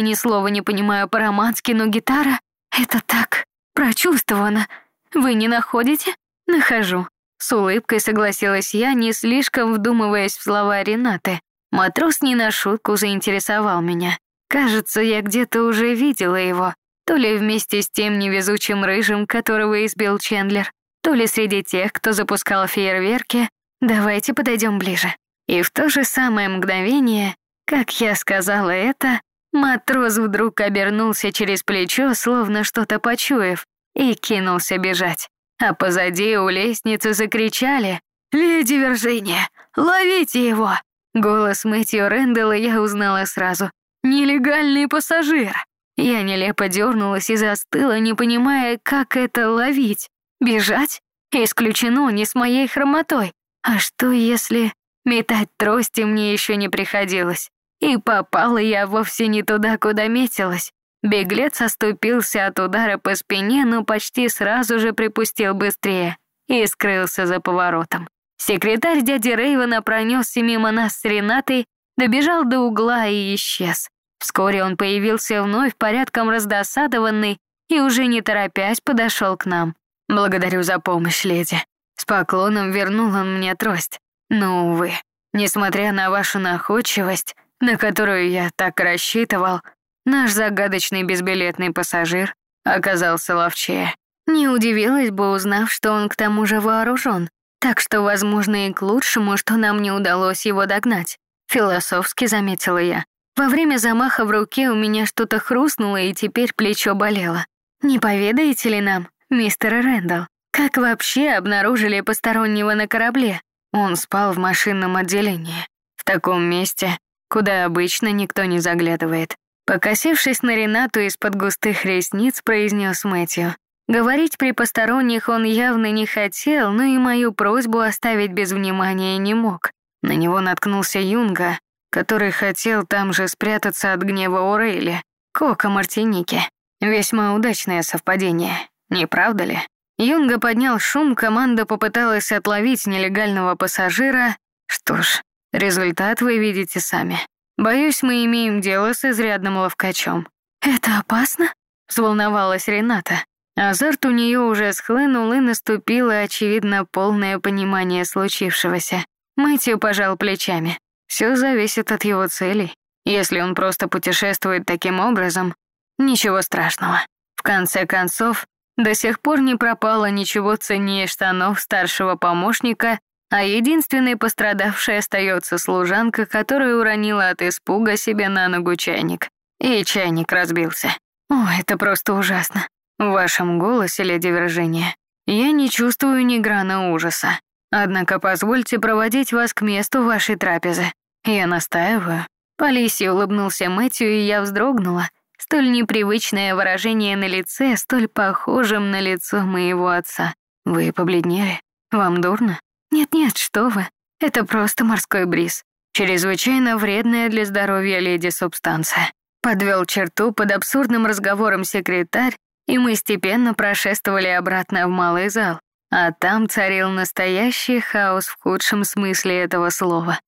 Ни слова не понимаю по-романски, но гитара — это так прочувствовано. Вы не находите? Нахожу. С улыбкой согласилась я, не слишком вдумываясь в слова Ренаты. Матрос не на шутку заинтересовал меня. Кажется, я где-то уже видела его. То ли вместе с тем невезучим рыжим, которого избил Чендлер, то ли среди тех, кто запускал фейерверки. Давайте подойдем ближе. И в то же самое мгновение, как я сказала это, матрос вдруг обернулся через плечо, словно что-то почуяв, и кинулся бежать. А позади у лестницы закричали «Леди Виржиния, ловите его!» Голос Мэтью Рэндалла я узнала сразу. «Нелегальный пассажир!» Я нелепо дернулась и застыла, не понимая, как это ловить. Бежать? Исключено, не с моей хромотой. А что если... Метать трости мне еще не приходилось. И попала я вовсе не туда, куда метилась. Беглец оступился от удара по спине, но почти сразу же припустил быстрее и скрылся за поворотом. Секретарь дяди Рейвена пронесся мимо нас с Ренатой, добежал до угла и исчез. Вскоре он появился вновь порядком раздосадованный и уже не торопясь подошел к нам. «Благодарю за помощь, леди». С поклоном вернул он мне трость. Но, увы, несмотря на вашу находчивость, на которую я так рассчитывал, наш загадочный безбилетный пассажир оказался ловчее. Не удивилась бы, узнав, что он к тому же вооружен, так что, возможно, и к лучшему, что нам не удалось его догнать. Философски заметила я. Во время замаха в руке у меня что-то хрустнуло, и теперь плечо болело. Не поведаете ли нам, мистер Рэндалл, как вообще обнаружили постороннего на корабле? Он спал в машинном отделении, в таком месте, куда обычно никто не заглядывает. Покосившись на Ренату из-под густых ресниц, произнес Мэтью. Говорить при посторонних он явно не хотел, но и мою просьбу оставить без внимания не мог. На него наткнулся Юнга, который хотел там же спрятаться от гнева Орейли, Кока Мартиники. Весьма удачное совпадение, не правда ли? Юнга поднял шум, команда попыталась отловить нелегального пассажира. Что ж, результат вы видите сами. Боюсь, мы имеем дело с изрядным ловкачом. «Это опасно?» — взволновалась Рената. Азарт у нее уже схлынул и наступило, очевидно, полное понимание случившегося. Мэтью пожал плечами. Все зависит от его целей. Если он просто путешествует таким образом, ничего страшного. В конце концов, до сих пор не пропало ничего ценнее штанов старшего помощника, а единственной пострадавшей остается служанка, которая уронила от испуга себе на ногу чайник. И чайник разбился. О, это просто ужасно. В вашем голосе, леди Виржиния, я не чувствую ни грана ужаса. Однако позвольте проводить вас к месту вашей трапезы. Я настаиваю. Полиси улыбнулся Мэтью, и я вздрогнула. Столь непривычное выражение на лице, столь похожим на лицо моего отца. Вы побледнели? Вам дурно? Нет-нет, что вы. Это просто морской бриз. Чрезвычайно вредная для здоровья леди субстанция. Подвел черту под абсурдным разговором секретарь, и мы степенно прошествовали обратно в малый зал. А там царил настоящий хаос в худшем смысле этого слова.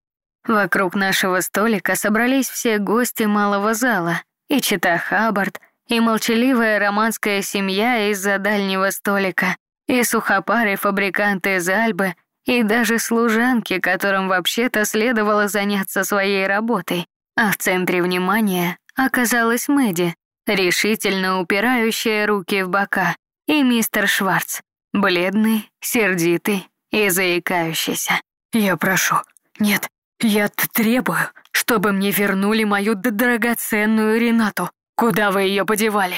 Вокруг нашего столика собрались все гости малого зала, и Чита Хаббард, и молчаливая романская семья из-за дальнего столика, и сухопарый фабрикант из Альбы, и даже служанки, которым вообще-то следовало заняться своей работой. А в центре внимания оказалась Мэдди, решительно упирающая руки в бока, и мистер Шварц, бледный, сердитый и заикающийся. «Я прошу, нет, я требую, чтобы мне вернули мою драгоценную Ренату. Куда вы ее подевали?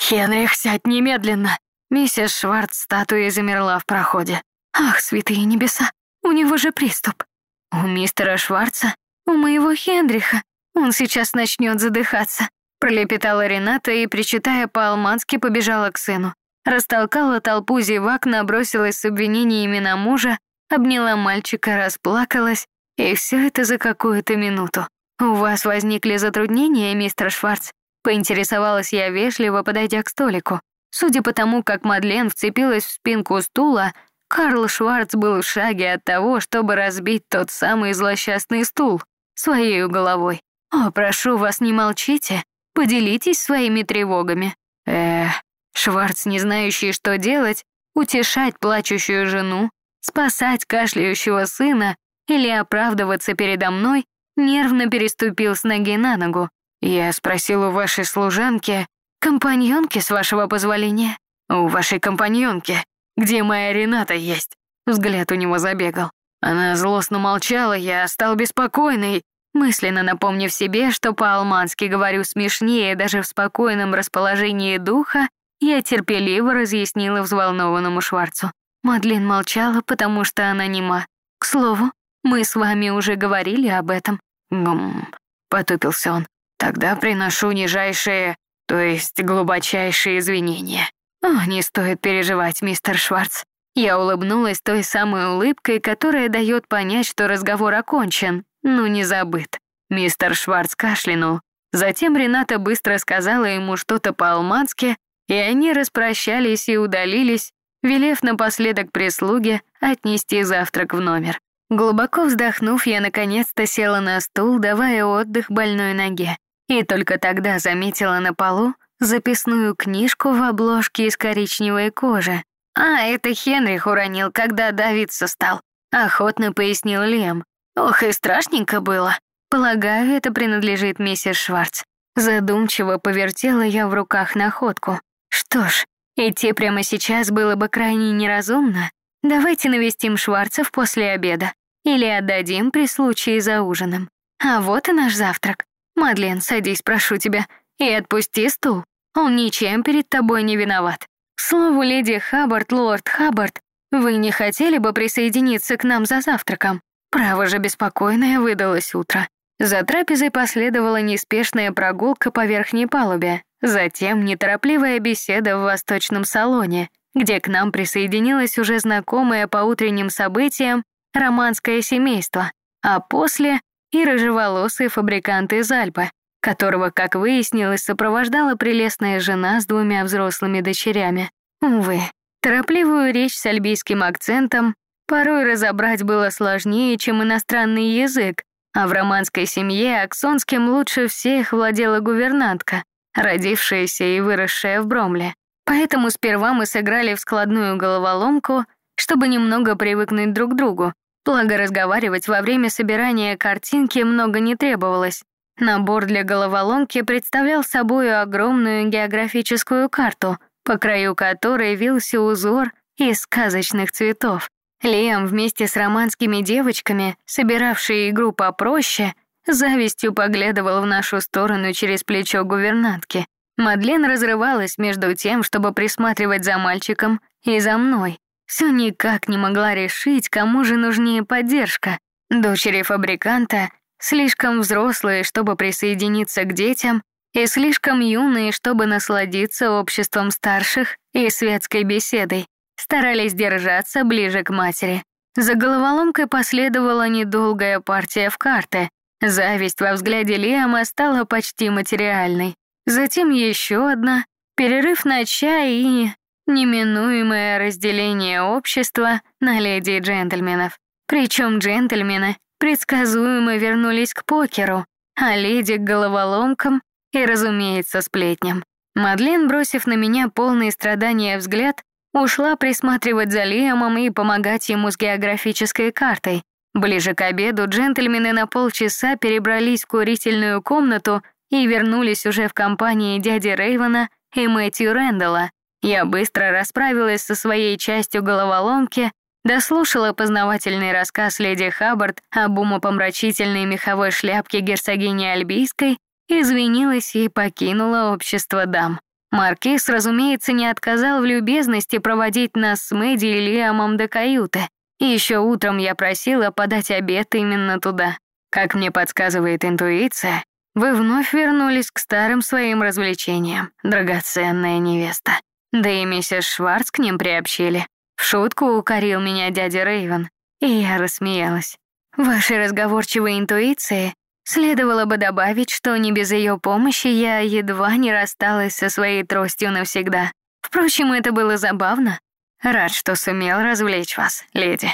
Хенрих, сядь немедленно!» Миссис Шварц статуей замерла в проходе. «Ах, святые небеса, у него же приступ. У мистера Шварца, у моего Хенриха. Он сейчас начнет задыхаться». Пролепетала Рената и, причитая по-алмански, побежала к сыну. Растолкала толпу зевак, набросилась с обвинениями на мужа, обняла мальчика, расплакалась и все это за какую-то минуту. «У вас возникли затруднения, мистер Шварц?» Поинтересовалась я вежливо, подойдя к столику. Судя по тому, как Мадлен вцепилась в спинку стула, Карл Шварц был в шаге от того, чтобы разбить тот самый злосчастный стул своей головой. «О, прошу вас, не молчите. Поделитесь своими тревогами». Эх, Шварц, не знающий, что делать, утешать плачущую жену, спасать кашляющего сына или оправдываться передо мной, нервно переступил с ноги на ногу. Я спросил у вашей служанки, компаньонки, с вашего позволения, у вашей компаньонки, где моя Рената есть. Взгляд у него забегал. Она злостно молчала, я стал беспокойный, мысленно напомнив себе, что по-алмански говорю смешнее даже в спокойном расположении духа, я терпеливо разъяснила взволнованному Шварцу. Мадлен молчала, потому что она нема. К слову, мы с вами уже говорили об этом. Гм, потупился он. Тогда приношу нижайшие, то есть глубочайшие извинения. О, не стоит переживать, мистер Шварц. Я улыбнулась той самой улыбкой, которая дает понять, что разговор окончен, но не забыт. Мистер Шварц кашлянул. Затем Рената быстро сказала ему что-то по-алмански, и они распрощались и удалились, велев напоследок прислуге отнести завтрак в номер. Глубоко вздохнув, я наконец-то села на стул, давая отдых больной ноге. И только тогда заметила на полу записную книжку в обложке из коричневой кожи. «А, это Хенрих уронил, когда давиться стал», — охотно пояснил Лем. «Ох, и страшненько было. Полагаю, это принадлежит миссис Шварц». Задумчиво повертела я в руках находку. Что ж, идти прямо сейчас было бы крайне неразумно. Давайте навестим Шварцев после обеда. Или отдадим при случае за ужином. А вот и наш завтрак. Мадлен, садись, прошу тебя, и отпусти стул. Он ничем перед тобой не виноват. К слову, леди Хаббард, лорд Хаббард, вы не хотели бы присоединиться к нам за завтраком? Право же беспокойное выдалось утро. За трапезой последовала неспешная прогулка по верхней палубе, затем неторопливая беседа в восточном салоне, где к нам присоединилось уже знакомое по утренним событиям романское семейство, а после и рыжеволосый фабрикант из Альпы, которого, как выяснилось, сопровождала прелестная жена с двумя взрослыми дочерями. Увы, торопливую речь с альбийским акцентом порой разобрать было сложнее, чем иностранный язык, а в романской семье аксонским лучше всех владела гувернантка, родившаяся и выросшая в Бромле. Поэтому сперва мы сыграли в складную головоломку, чтобы немного привыкнуть друг к другу, благо разговаривать во время собирания картинки много не требовалось. Набор для головоломки представлял собой огромную географическую карту, по краю которой вился узор из сказочных цветов. Лиам вместе с романскими девочками, собиравшие игру попроще, завистью поглядывал в нашу сторону через плечо гувернантки. Мадлен разрывалась между тем, чтобы присматривать за мальчиком и за мной. Все никак не могла решить, кому же нужнее поддержка. Дочери фабриканта, слишком взрослые, чтобы присоединиться к детям, и слишком юные, чтобы насладиться обществом старших и светской беседой старались держаться ближе к матери. За головоломкой последовала недолгая партия в карты. Зависть во взгляде Лиама стала почти материальной. Затем еще одна, перерыв на чай и неминуемое разделение общества на леди и джентльменов. Причем джентльмены предсказуемо вернулись к покеру, а леди к головоломкам и, разумеется, сплетням. Мадлен, бросив на меня полный страдания взгляд, Ушла присматривать за Лиамом и помогать ему с географической картой. Ближе к обеду джентльмены на полчаса перебрались в курительную комнату и вернулись уже в компании дяди Рейвена и Мэтью Рэндалла. Я быстро расправилась со своей частью головоломки, дослушала познавательный рассказ леди Хаббард об умопомрачительной меховой шляпке герцогини Альбийской, извинилась и покинула общество дам. Маркиз, разумеется, не отказал в любезности проводить нас с Мэдди и Лиамом до каюты. Еще утром я просила подать обед именно туда. Как мне подсказывает интуиция, вы вновь вернулись к старым своим развлечениям, драгоценная невеста. Да и миссис Шварц к ним приобщили. В шутку укорил меня дядя Рейвен, и я рассмеялась. Вашей разговорчивой интуиции Следовало бы добавить, что не без ее помощи я едва не рассталась со своей тростью навсегда. Впрочем, это было забавно. Рад, что сумел развлечь вас, леди.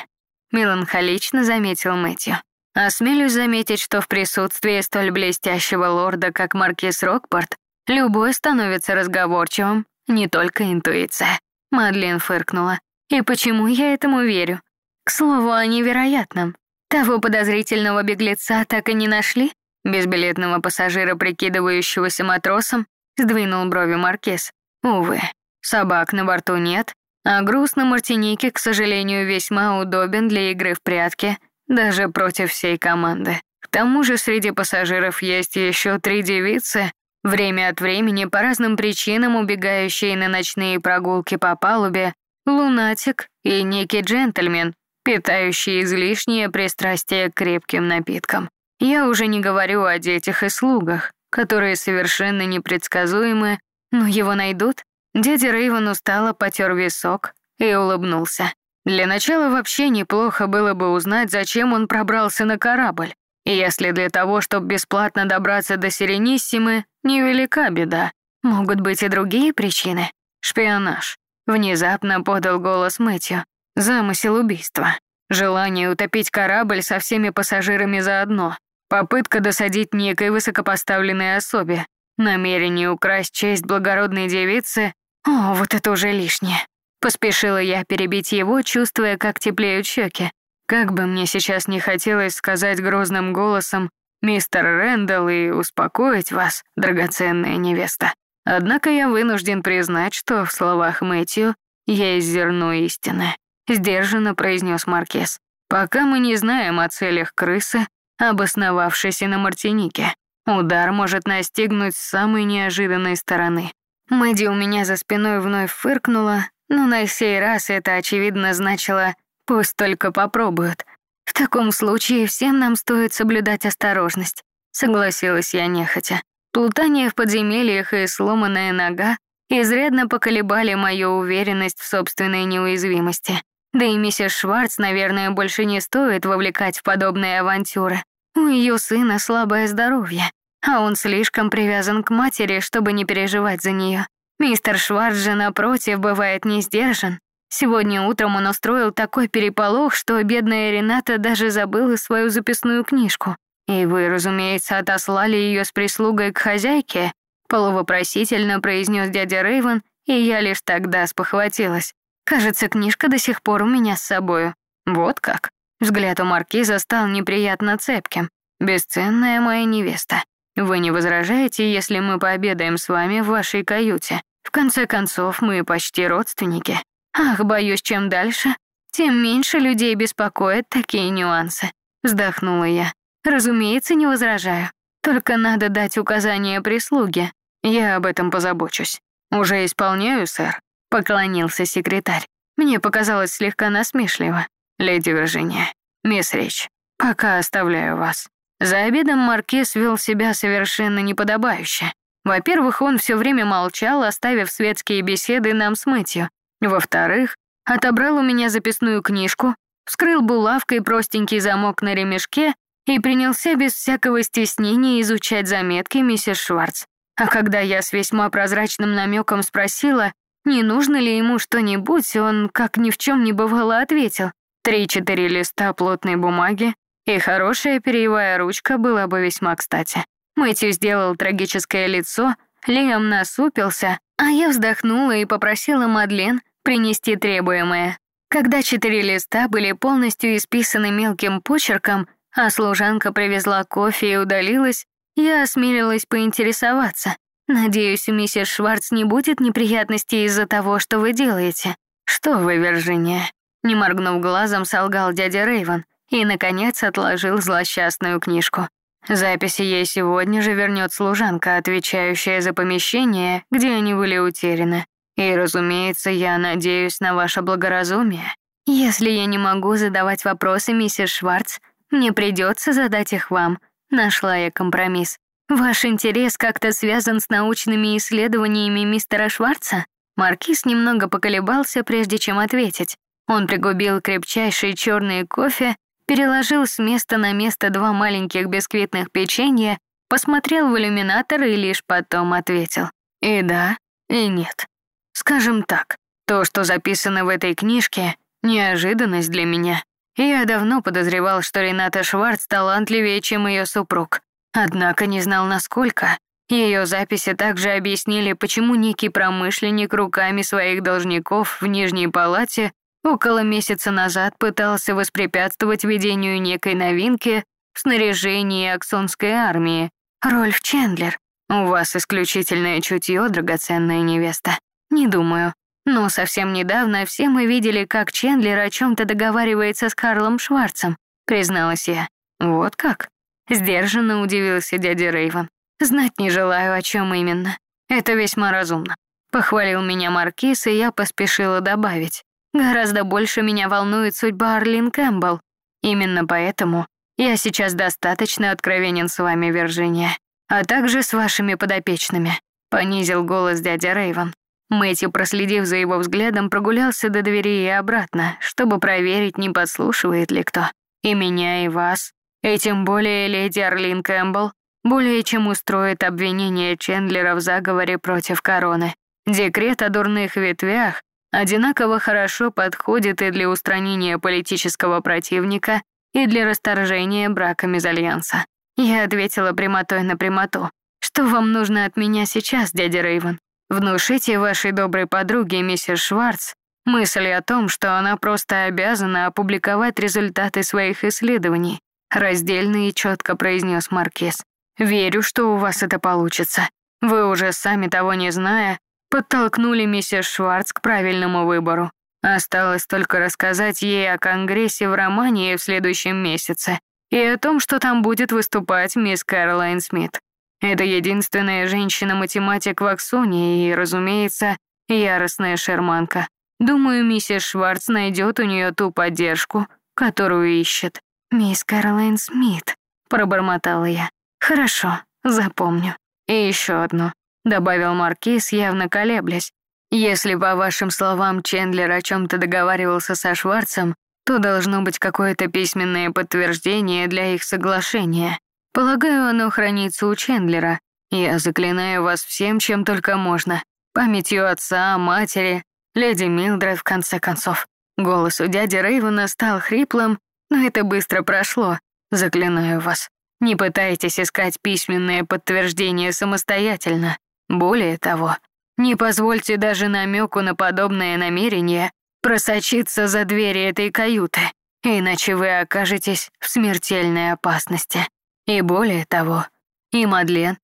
Меланхолично заметил Мэтью. Осмелюсь заметить, что в присутствии столь блестящего лорда, как маркиз Рокпорт, Любой становится разговорчивым, не только интуиция. Мадлен фыркнула. И почему я этому верю? К слову о невероятном. Того подозрительного беглеца так и не нашли? Безбилетного пассажира, прикидывающегося матросом, сдвинул брови Маркес. Увы, собак на борту нет, а груз на Мартинике, к сожалению, весьма удобен для игры в прятки, даже против всей команды. К тому же среди пассажиров есть еще три девицы, время от времени по разным причинам убегающие на ночные прогулки по палубе, лунатик и некий джентльмен, питающий излишнее пристрастие к крепким напиткам. Я уже не говорю о детях и слугах, которые совершенно непредсказуемы, но его найдут. Дядя Рейвен устало потер висок и улыбнулся. Для начала вообще неплохо было бы узнать, зачем он пробрался на корабль. И если для того, чтобы бесплатно добраться до Сирениссимы, невелика беда. Могут быть и другие причины. Шпионаж. Внезапно подал голос Мэтью. Замысел убийства. Желание утопить корабль со всеми пассажирами заодно. Попытка досадить некой высокопоставленной особе. Намерение украсть честь благородной девицы. О, вот это уже лишнее. Поспешила я перебить его, чувствуя, как теплеют щеки. Как бы мне сейчас не хотелось сказать грозным голосом «Мистер Рэндалл» и успокоить вас, драгоценная невеста. Однако я вынужден признать, что в словах Мэтью есть зерно истины. Сдержанно произнес Маркес. Пока мы не знаем о целях крысы, обосновавшейся на Мартинике. Удар может настигнуть с самой неожиданной стороны. Мэдди у меня за спиной вновь фыркнула, но на сей раз это очевидно значило Пусть только попробуют. В таком случае всем нам стоит соблюдать осторожность, согласилась я нехотя. Плутание в подземельях и сломанная нога изрядно поколебали мою уверенность в собственной неуязвимости. Да и миссис Шварц, наверное, больше не стоит вовлекать в подобные авантюры. У ее сына слабое здоровье, а он слишком привязан к матери, чтобы не переживать за нее. Мистер Шварц же, напротив, бывает не сдержан, Сегодня утром он устроил такой переполох, что бедная Рената даже забыла свою записную книжку. И вы, разумеется, отослали ее с прислугой к хозяйке, полувопросительно произнес дядя Рейвен, и я лишь тогда спохватилась. Кажется, книжка до сих пор у меня с собою. Вот как. Взгляд у маркиза стал неприятно цепким. Бесценная моя невеста. Вы не возражаете, если мы пообедаем с вами в вашей каюте? В конце концов, мы почти родственники. Ах, боюсь, чем дальше, тем меньше людей беспокоят такие нюансы. Вздохнула я. Разумеется, не возражаю. Только надо дать указания прислуге. Я об этом позабочусь. Уже исполняю, сэр. Поклонился секретарь. Мне показалось слегка насмешливо. Леди Виржиния, мисс Рич, пока оставляю вас. За обедом Маркиз вел себя совершенно неподобающе. Во-первых, он все время молчал, оставив светские беседы нам с Мэтью, во-вторых, отобрал у меня записную книжку, вскрыл булавкой простенький замок на ремешке и принялся без всякого стеснения изучать заметки миссис Шварц. А когда я с весьма прозрачным намеком спросила, не нужно ли ему что-нибудь, он, как ни в чем не бывало, ответил. Три-четыре листа плотной бумаги и хорошая перьевая ручка была бы весьма кстати. Мэтью сделал трагическое лицо, Лиам насупился, а я вздохнула и попросила Мадлен принести требуемое. Когда четыре листа были полностью исписаны мелким почерком, а служанка привезла кофе и удалилась, я осмелилась поинтересоваться. «Надеюсь, миссис Шварц не будет неприятностей из-за того, что вы делаете». «Что вы, Виржиния?» Не моргнув глазом, солгал дядя Рейвен и, наконец, отложил злосчастную книжку. Записи ей сегодня же вернет служанка, отвечающая за помещение, где они были утеряны. И, разумеется, я надеюсь на ваше благоразумие. Если я не могу задавать вопросы миссис Шварц, мне придется задать их вам. Нашла я компромисс. Ваш интерес как-то связан с научными исследованиями мистера Шварца? Маркиз немного поколебался, прежде чем ответить. Он пригубил крепчайший черный кофе переложил с места на место два маленьких бисквитных печенья, посмотрел в иллюминатор и лишь потом ответил. И да, и нет. Скажем так, то, что записано в этой книжке, неожиданность для меня. Я давно подозревал, что Рената Шварц талантливее, чем ее супруг. Однако не знал, насколько. Ее записи также объяснили, почему некий промышленник руками своих должников в Нижней Палате около месяца назад пытался воспрепятствовать ведению некой новинки в снаряжении Аксонской армии. Рольф Чендлер. У вас исключительное чутье, драгоценная невеста. Не думаю. Но совсем недавно все мы видели, как Чендлер о чем-то договаривается с Карлом Шварцем, призналась я. Вот как? Сдержанно удивился дядя Рейвен. Знать не желаю, о чем именно. Это весьма разумно. Похвалил меня Маркиз, и я поспешила добавить. Гораздо больше меня волнует судьба Арлин Кэмпбелл. Именно поэтому я сейчас достаточно откровенен с вами, Вирджиния, а также с вашими подопечными», — понизил голос дядя Рейвен. Мэтью, проследив за его взглядом, прогулялся до двери и обратно, чтобы проверить, не подслушивает ли кто. И меня, и вас, и тем более леди Арлин Кэмпбелл, более чем устроит обвинение Чендлера в заговоре против короны. Декрет о дурных ветвях одинаково хорошо подходит и для устранения политического противника, и для расторжения брака мезальянса. Я ответила прямотой на прямоту. Что вам нужно от меня сейчас, дядя Рейвен? Внушите вашей доброй подруге, миссис Шварц, мысль о том, что она просто обязана опубликовать результаты своих исследований, раздельно и четко произнес Маркиз. Верю, что у вас это получится. Вы уже сами того не зная, подтолкнули миссис Шварц к правильному выбору. Осталось только рассказать ей о конгрессе в Романии в следующем месяце и о том, что там будет выступать мисс Кэролайн Смит. Это единственная женщина-математик в Аксоне и, разумеется, яростная шерманка. Думаю, миссис Шварц найдет у нее ту поддержку, которую ищет. «Мисс Кэролайн Смит», — пробормотала я. «Хорошо, запомню. И еще одно», — добавил Маркиз, явно колеблясь. Если, по вашим словам, Чендлер о чем-то договаривался со Шварцем, то должно быть какое-то письменное подтверждение для их соглашения. Полагаю, оно хранится у Чендлера. Я заклинаю вас всем, чем только можно. Памятью отца, матери, леди Милдред, в конце концов. Голос у дяди Рейвена стал хриплым, но это быстро прошло. Заклинаю вас. Не пытайтесь искать письменное подтверждение самостоятельно. Более того, не позвольте даже намеку на подобное намерение просочиться за двери этой каюты, иначе вы окажетесь в смертельной опасности. И более того, и Мадлен,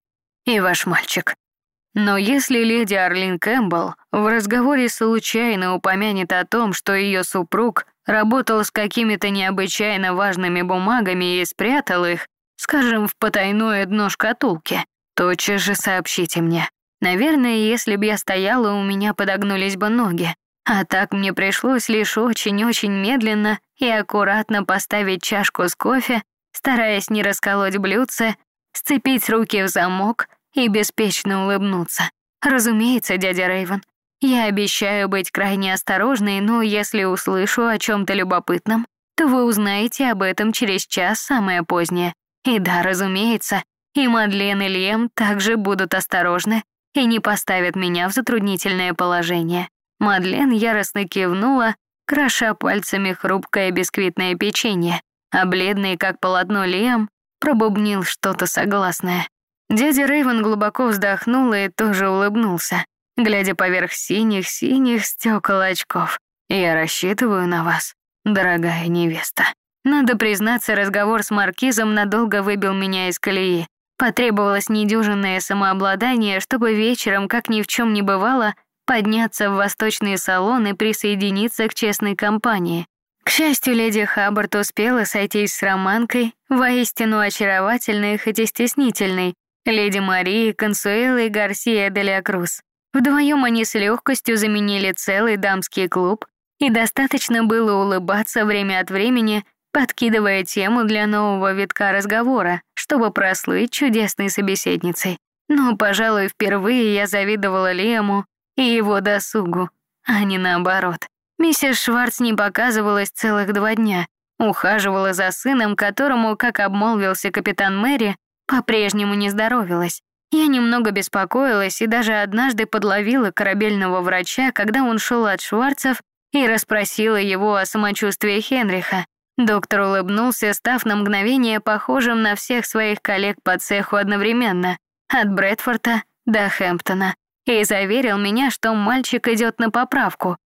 и ваш мальчик. Но если леди Арлин Кэмпбелл в разговоре случайно упомянет о том, что ее супруг работал с какими-то необычайно важными бумагами и спрятал их, скажем, в потайное дно шкатулки, тотчас же сообщите мне. Наверное, если бы я стояла, у меня подогнулись бы ноги. А так мне пришлось лишь очень-очень медленно и аккуратно поставить чашку с кофе, стараясь не расколоть блюдце, сцепить руки в замок и беспечно улыбнуться. Разумеется, дядя Рейвен, я обещаю быть крайне осторожной, но если услышу о чем-то любопытном, то вы узнаете об этом через час самое позднее. И да, разумеется, и Мадлен и Лем также будут осторожны, и не поставят меня в затруднительное положение. Мадлен яростно кивнула, кроша пальцами хрупкое бисквитное печенье, а бледный, как полотно Лиам, пробубнил что-то согласное. Дядя Рейвен глубоко вздохнул и тоже улыбнулся, глядя поверх синих-синих стекол очков. «Я рассчитываю на вас, дорогая невеста». Надо признаться, разговор с Маркизом надолго выбил меня из колеи. Потребовалось недюжинное самообладание, чтобы вечером, как ни в чем не бывало, подняться в восточный салон и присоединиться к честной компании. К счастью, леди Хаббард успела сойтись с романкой, воистину очаровательной, хоть и стеснительной, леди Марии, Консуэлой Гарсия де Круз. Вдвоем они с легкостью заменили целый дамский клуб, и достаточно было улыбаться время от времени, подкидывая тему для нового витка разговора, чтобы прослыть чудесной собеседницей. Но, пожалуй, впервые я завидовала Лему и его досугу, а не наоборот. Миссис Шварц не показывалась целых два дня, ухаживала за сыном, которому, как обмолвился капитан Мэри, по-прежнему не здоровилась. Я немного беспокоилась и даже однажды подловила корабельного врача, когда он шел от Шварцев, и расспросила его о самочувствии Хенриха. Доктор улыбнулся, став на мгновение похожим на всех своих коллег по цеху одновременно. от Брэдфорта до Хэмптона, и заверил меня, что мальчик идет на поправку,